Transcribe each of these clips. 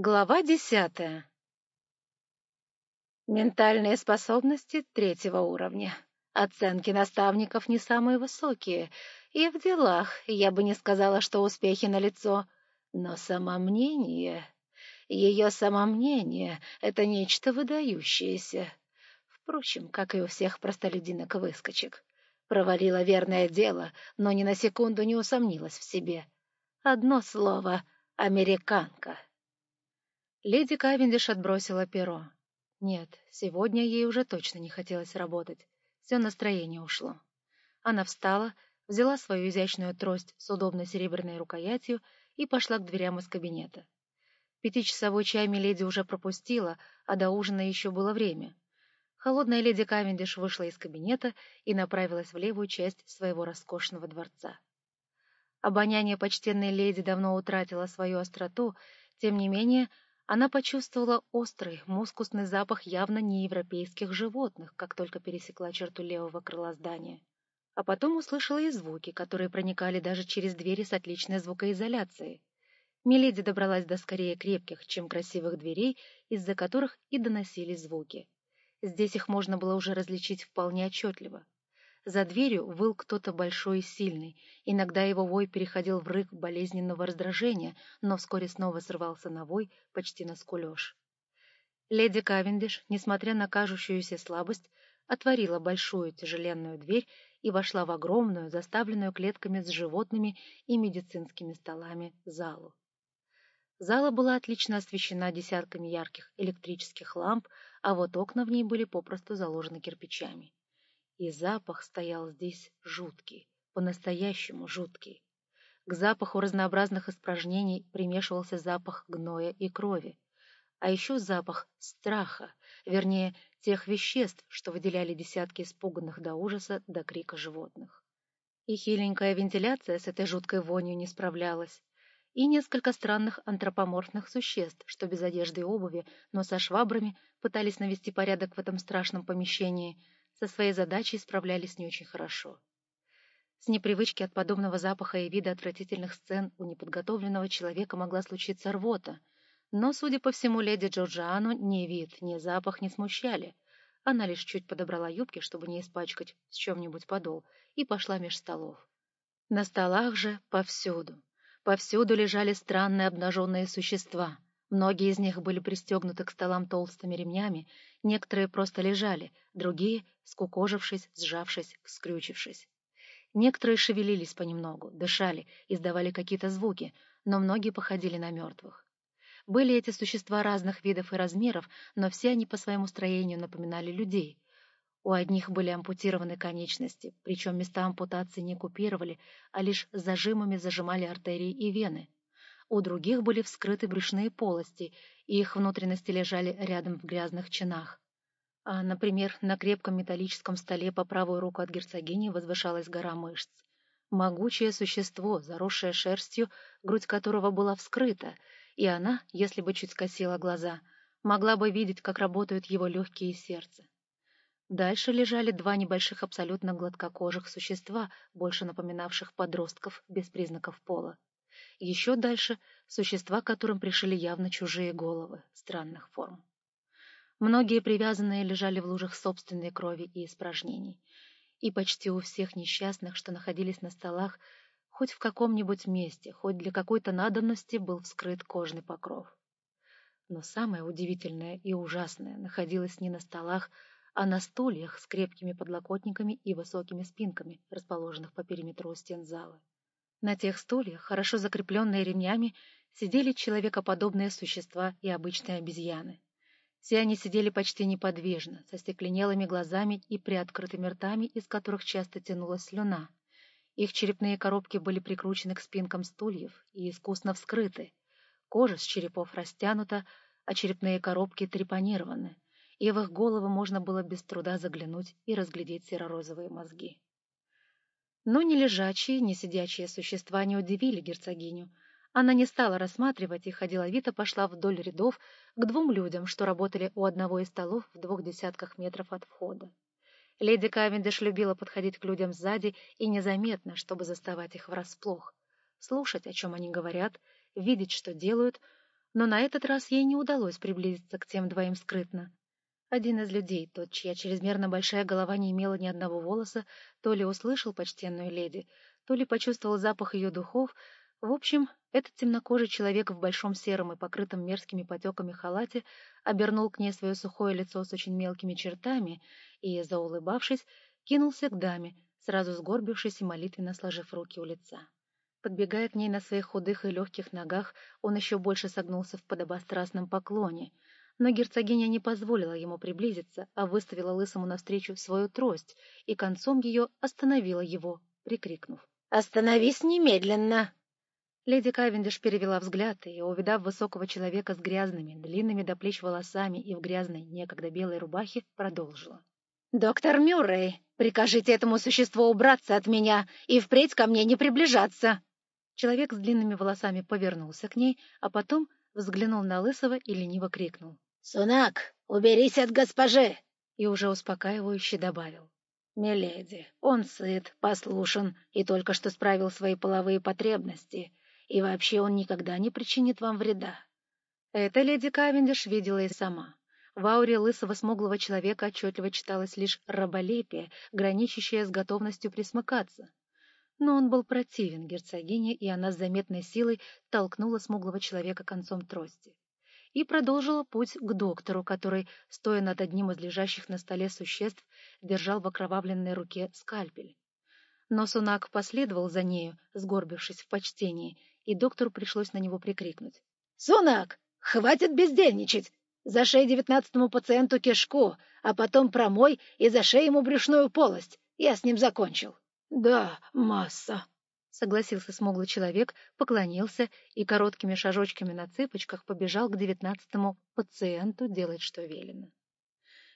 Глава десятая. Ментальные способности третьего уровня. Оценки наставников не самые высокие, и в делах я бы не сказала, что успехи налицо, но самомнение... Ее самомнение — это нечто выдающееся. Впрочем, как и у всех простолюдинок-выскочек. Провалила верное дело, но ни на секунду не усомнилась в себе. Одно слово — американка. Леди Кавендиш отбросила перо. Нет, сегодня ей уже точно не хотелось работать. Все настроение ушло. Она встала, взяла свою изящную трость с удобной серебряной рукоятью и пошла к дверям из кабинета. Пятичасовой чай Миледи уже пропустила, а до ужина еще было время. Холодная леди Кавендиш вышла из кабинета и направилась в левую часть своего роскошного дворца. Обоняние почтенной леди давно утратило свою остроту, тем не менее она почувствовала острый, мускусный запах явно неевропейских животных, как только пересекла черту левого крыла здания. А потом услышала и звуки, которые проникали даже через двери с отличной звукоизоляцией. Миледи добралась до скорее крепких, чем красивых дверей, из-за которых и доносились звуки. Здесь их можно было уже различить вполне отчетливо. За дверью выл кто-то большой и сильный. Иногда его вой переходил в рык болезненного раздражения, но вскоре снова срывался на вой, почти на скулеж. Леди Кавендиш, несмотря на кажущуюся слабость, отворила большую тяжеленную дверь и вошла в огромную, заставленную клетками с животными и медицинскими столами, залу. Зала была отлично освещена десятками ярких электрических ламп, а вот окна в ней были попросту заложены кирпичами. И запах стоял здесь жуткий, по-настоящему жуткий. К запаху разнообразных испражнений примешивался запах гноя и крови, а еще запах страха, вернее, тех веществ, что выделяли десятки испуганных до ужаса до крика животных. И хиленькая вентиляция с этой жуткой вонью не справлялась, и несколько странных антропоморфных существ, что без одежды и обуви, но со швабрами пытались навести порядок в этом страшном помещении — со своей задачей справлялись не очень хорошо. С непривычки от подобного запаха и вида отвратительных сцен у неподготовленного человека могла случиться рвота, но, судя по всему, леди Джорджиану ни вид, ни запах не смущали. Она лишь чуть подобрала юбки, чтобы не испачкать с чем-нибудь подол, и пошла меж столов. На столах же повсюду, повсюду лежали странные обнаженные существа — Многие из них были пристегнуты к столам толстыми ремнями, некоторые просто лежали, другие, скукожившись, сжавшись, скрючившись. Некоторые шевелились понемногу, дышали, издавали какие-то звуки, но многие походили на мертвых. Были эти существа разных видов и размеров, но все они по своему строению напоминали людей. У одних были ампутированы конечности, причем места ампутации не купировали, а лишь зажимами зажимали артерии и вены у других были вскрыты брюшные полости, и их внутренности лежали рядом в грязных чинах. А, например, на крепком металлическом столе по правую руку от герцогини возвышалась гора мышц. Могучее существо, заросшее шерстью, грудь которого была вскрыта, и она, если бы чуть скосила глаза, могла бы видеть, как работают его легкие и сердце. Дальше лежали два небольших абсолютно гладкокожих существа, больше напоминавших подростков без признаков пола. Еще дальше — существа, которым пришили явно чужие головы, странных форм. Многие привязанные лежали в лужах собственной крови и испражнений. И почти у всех несчастных, что находились на столах, хоть в каком-нибудь месте, хоть для какой-то надобности был вскрыт кожный покров. Но самое удивительное и ужасное находилось не на столах, а на стульях с крепкими подлокотниками и высокими спинками, расположенных по периметру стен зала. На тех стульях, хорошо закрепленные ремнями, сидели человекоподобные существа и обычные обезьяны. Все они сидели почти неподвижно, со стекленелыми глазами и приоткрытыми ртами, из которых часто тянулась слюна. Их черепные коробки были прикручены к спинкам стульев и искусно вскрыты. Кожа с черепов растянута, а черепные коробки трепанированы, и в их головы можно было без труда заглянуть и разглядеть серо-розовые мозги. Но ни лежачие, ни сидячие существа не удивили герцогиню. Она не стала рассматривать их, а деловито пошла вдоль рядов к двум людям, что работали у одного из столов в двух десятках метров от входа. Леди Кавендиш любила подходить к людям сзади и незаметно, чтобы заставать их врасплох, слушать, о чем они говорят, видеть, что делают, но на этот раз ей не удалось приблизиться к тем двоим скрытно. Один из людей, тот, чья чрезмерно большая голова не имела ни одного волоса, то ли услышал почтенную леди, то ли почувствовал запах ее духов. В общем, этот темнокожий человек в большом сером и покрытом мерзкими потеками халате обернул к ней свое сухое лицо с очень мелкими чертами и, заулыбавшись, кинулся к даме, сразу сгорбившись и молитвенно сложив руки у лица. Подбегая к ней на своих худых и легких ногах, он еще больше согнулся в подобострастном поклоне — но герцогиня не позволила ему приблизиться, а выставила лысому навстречу свою трость и концом ее остановила его, прикрикнув. «Остановись немедленно!» Леди Кавендиш перевела взгляд и, увидав высокого человека с грязными, длинными до плеч волосами и в грязной, некогда белой рубахе, продолжила. «Доктор Мюррей, прикажите этому существу убраться от меня и впредь ко мне не приближаться!» Человек с длинными волосами повернулся к ней, а потом взглянул на Лысого и лениво крикнул. «Сунак, уберись от госпожи!» И уже успокаивающе добавил. «Миледи, он сыт, послушен и только что справил свои половые потребности, и вообще он никогда не причинит вам вреда». Это леди Кавендиш видела и сама. В ауре лысого смуглого человека отчетливо читалось лишь раболепие, граничащее с готовностью присмыкаться. Но он был противен герцогине, и она с заметной силой толкнула смуглого человека концом трости и продолжила путь к доктору, который, стоя над одним из лежащих на столе существ, держал в окровавленной руке скальпель. Но Сунак последовал за нею, сгорбившись в почтении, и доктору пришлось на него прикрикнуть. — Сунак, хватит бездельничать! Зашей девятнадцатому пациенту кишку, а потом промой и зашей ему брюшную полость. Я с ним закончил. — Да, масса, согласился смуглый человек, поклонился и короткими шажочками на цыпочках побежал к девятнадцатому пациенту делать, что велено.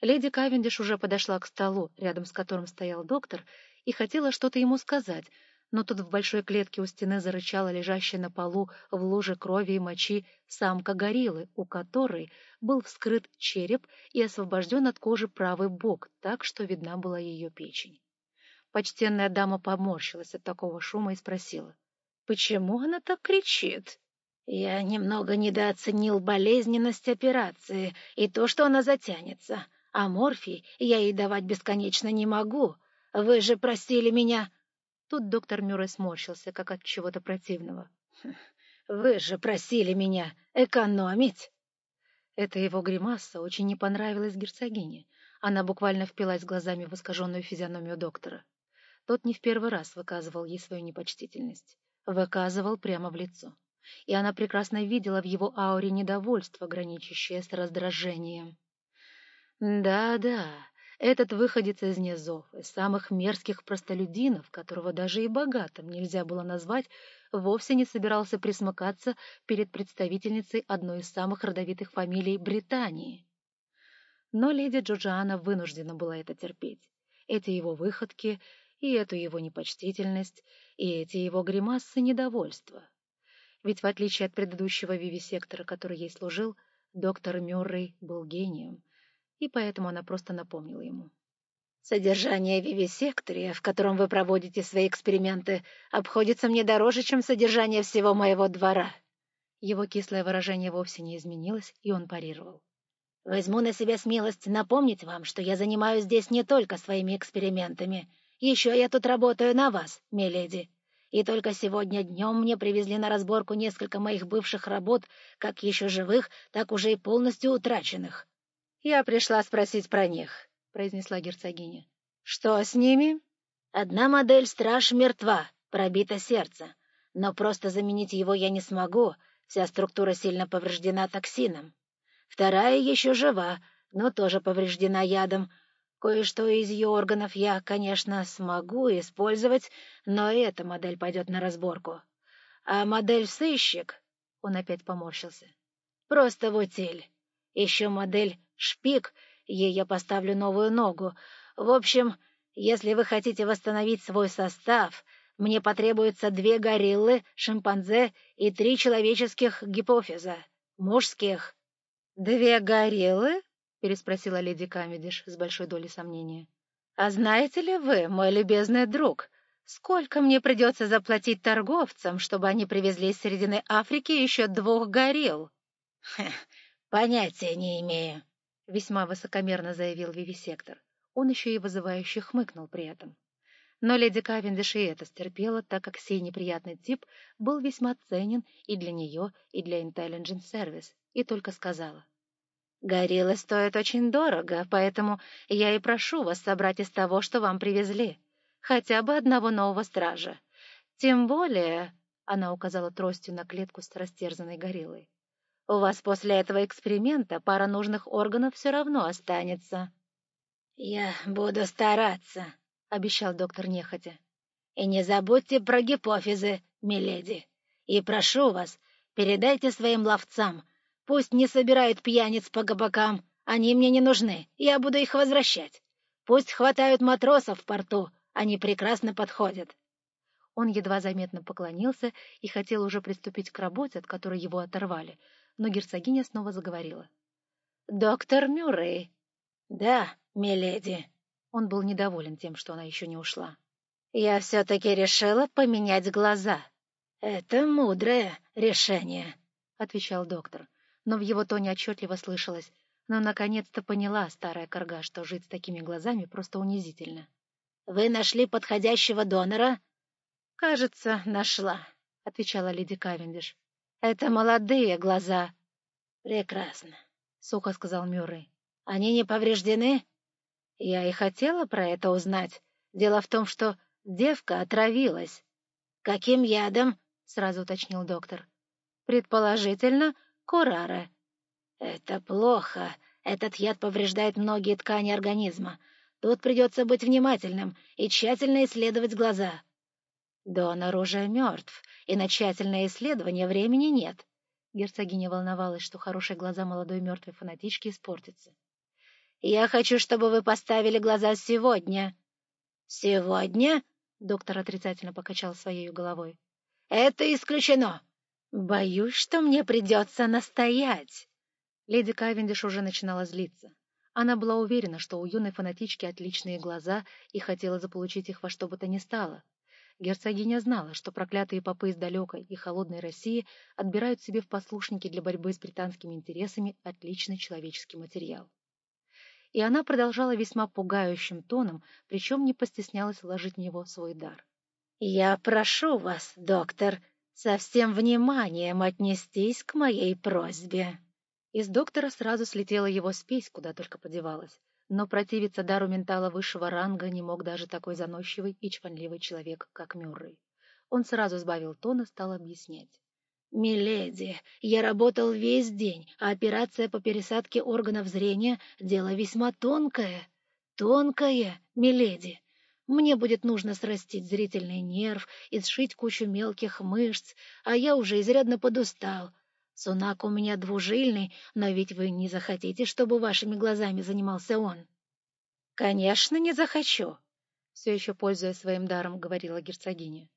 Леди Кавендиш уже подошла к столу, рядом с которым стоял доктор, и хотела что-то ему сказать, но тут в большой клетке у стены зарычала лежащая на полу в луже крови и мочи самка гориллы, у которой был вскрыт череп и освобожден от кожи правый бок, так что видна была ее печень. Почтенная дама поморщилась от такого шума и спросила. — Почему она так кричит? — Я немного недооценил болезненность операции и то, что она затянется. А морфий я ей давать бесконечно не могу. Вы же просили меня... Тут доктор Мюррей сморщился, как от чего-то противного. — Вы же просили меня экономить. Эта его гримаса очень не понравилась герцогине. Она буквально впилась глазами в искаженную физиономию доктора. Тот не в первый раз выказывал ей свою непочтительность. Выказывал прямо в лицо. И она прекрасно видела в его ауре недовольство, граничащее с раздражением. Да-да, этот выходец из низов, из самых мерзких простолюдинов, которого даже и богатым нельзя было назвать, вовсе не собирался присмыкаться перед представительницей одной из самых родовитых фамилий Британии. Но леди Джорджиана вынуждена была это терпеть. Эти его выходки и эту его непочтительность, и эти его гримасы недовольства. Ведь в отличие от предыдущего вивисектора, который ей служил, доктор Мюррей был гением, и поэтому она просто напомнила ему. «Содержание вивисектория, в котором вы проводите свои эксперименты, обходится мне дороже, чем содержание всего моего двора». Его кислое выражение вовсе не изменилось, и он парировал. «Возьму на себя смелость напомнить вам, что я занимаюсь здесь не только своими экспериментами, еще я тут работаю на вас, миледи. И только сегодня днем мне привезли на разборку несколько моих бывших работ, как еще живых, так уже и полностью утраченных. — Я пришла спросить про них, — произнесла герцогиня. — Что с ними? — Одна модель «Страж» мертва, пробито сердце. Но просто заменить его я не смогу, вся структура сильно повреждена токсином. Вторая еще жива, но тоже повреждена ядом, Кое-что из ее органов я, конечно, смогу использовать, но эта модель пойдет на разборку. А модель «Сыщик» — он опять поморщился. Просто в утиль. Еще модель «Шпик», ей я поставлю новую ногу. В общем, если вы хотите восстановить свой состав, мне потребуется две гориллы, шимпанзе и три человеческих гипофиза. Мужских. — Две гориллы? Переспросила леди Камедиш с большой долей сомнения. «А знаете ли вы, мой любезный друг, сколько мне придется заплатить торговцам, чтобы они привезли из Середины Африки еще двух горилл?» понятия не имею», — весьма высокомерно заявил вивисектор. Он еще и вызывающе хмыкнул при этом. Но леди Кавендиш и это стерпела, так как сей неприятный тип был весьма ценен и для нее, и для Intelligence Service, и только сказала. «Гориллы стоят очень дорого, поэтому я и прошу вас собрать из того, что вам привезли, хотя бы одного нового стража. Тем более...» — она указала тростью на клетку с растерзанной гориллой. «У вас после этого эксперимента пара нужных органов все равно останется». «Я буду стараться», обещал доктор нехотя. «И не забудьте про гипофизы, миледи. И прошу вас, передайте своим ловцам, пусть не собирают пьяниц по кабакам, они мне не нужны, я буду их возвращать. Пусть хватают матросов в порту, они прекрасно подходят». Он едва заметно поклонился и хотел уже приступить к работе, от которой его оторвали, но герцогиня снова заговорила. «Доктор Мюррей». «Да, миледи». Он был недоволен тем, что она еще не ушла. «Я все-таки решила поменять глаза». «Это мудрое решение», — отвечал доктор. Но в его тоне отчетливо слышалось. Но наконец-то поняла старая корга, что жить с такими глазами просто унизительно. «Вы нашли подходящего донора?» «Кажется, нашла», — отвечала леди Кавендиш. «Это молодые глаза». «Прекрасно», — сухо сказал Мюррей. «Они не повреждены?» Я и хотела про это узнать. Дело в том, что девка отравилась. Каким ядом? сразу уточнил доктор. Предположительно, курара. Это плохо. Этот яд повреждает многие ткани организма. Тут придется быть внимательным и тщательно исследовать глаза. Донор уже мертв, и на тщательное исследование времени нет. Герцогиня волновалась, что хорошие глаза молодой мертвой фанатички испортятся. Я хочу, чтобы вы поставили глаза сегодня». «Сегодня?» — доктор отрицательно покачал своей головой. «Это исключено. Боюсь, что мне придется настоять». Леди Кавендиш уже начинала злиться. Она была уверена, что у юной фанатички отличные глаза и хотела заполучить их во что бы то ни стало. Герцогиня знала, что проклятые попы из далекой и холодной России отбирают себе в послушники для борьбы с британскими интересами отличный человеческий материал и она продолжала весьма пугающим тоном, причем не постеснялась вложить в него свой дар. «Я прошу вас, доктор, со всем вниманием отнестись к моей просьбе». Из доктора сразу слетела его спесь, куда только подевалась. Но противиться дару ментала высшего ранга не мог даже такой заносчивый и чванливый человек, как Мюррей. Он сразу сбавил тон и стал объяснять. «Миледи, я работал весь день, а операция по пересадке органов зрения — дело весьма тонкое. Тонкое, миледи. Мне будет нужно срастить зрительный нерв и сшить кучу мелких мышц, а я уже изрядно подустал. Сунак у меня двужильный, но ведь вы не захотите, чтобы вашими глазами занимался он?» «Конечно, не захочу», — все еще пользуясь своим даром, говорила герцогиня.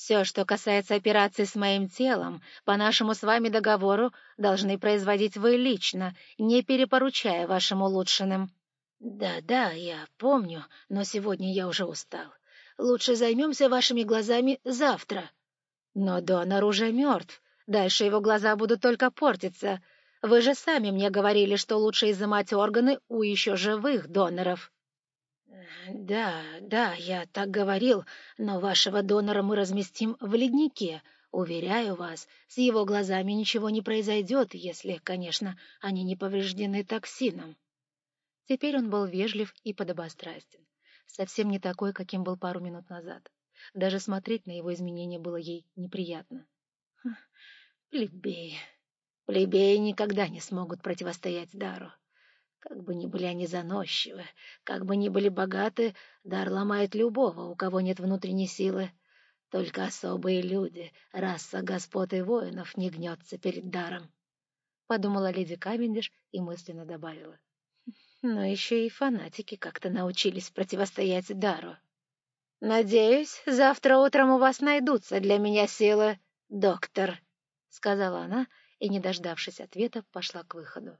Все, что касается операции с моим телом, по нашему с вами договору, должны производить вы лично, не перепоручая вашим улучшенным. Да-да, я помню, но сегодня я уже устал. Лучше займемся вашими глазами завтра. Но донор уже мертв. Дальше его глаза будут только портиться. Вы же сами мне говорили, что лучше изымать органы у еще живых доноров. «Да, да, я так говорил, но вашего донора мы разместим в леднике. Уверяю вас, с его глазами ничего не произойдет, если, конечно, они не повреждены токсином». Теперь он был вежлив и подобострастен, совсем не такой, каким был пару минут назад. Даже смотреть на его изменения было ей неприятно. Плебеи. Плебеи никогда не смогут противостоять дару. Как бы ни были они заносчивы, как бы ни были богаты, дар ломает любого, у кого нет внутренней силы. Только особые люди, раса господ и воинов, не гнется перед даром. Подумала леди Кавендиш и мысленно добавила. Но еще и фанатики как-то научились противостоять дару. «Надеюсь, завтра утром у вас найдутся для меня силы, доктор», — сказала она и, не дождавшись ответа, пошла к выходу.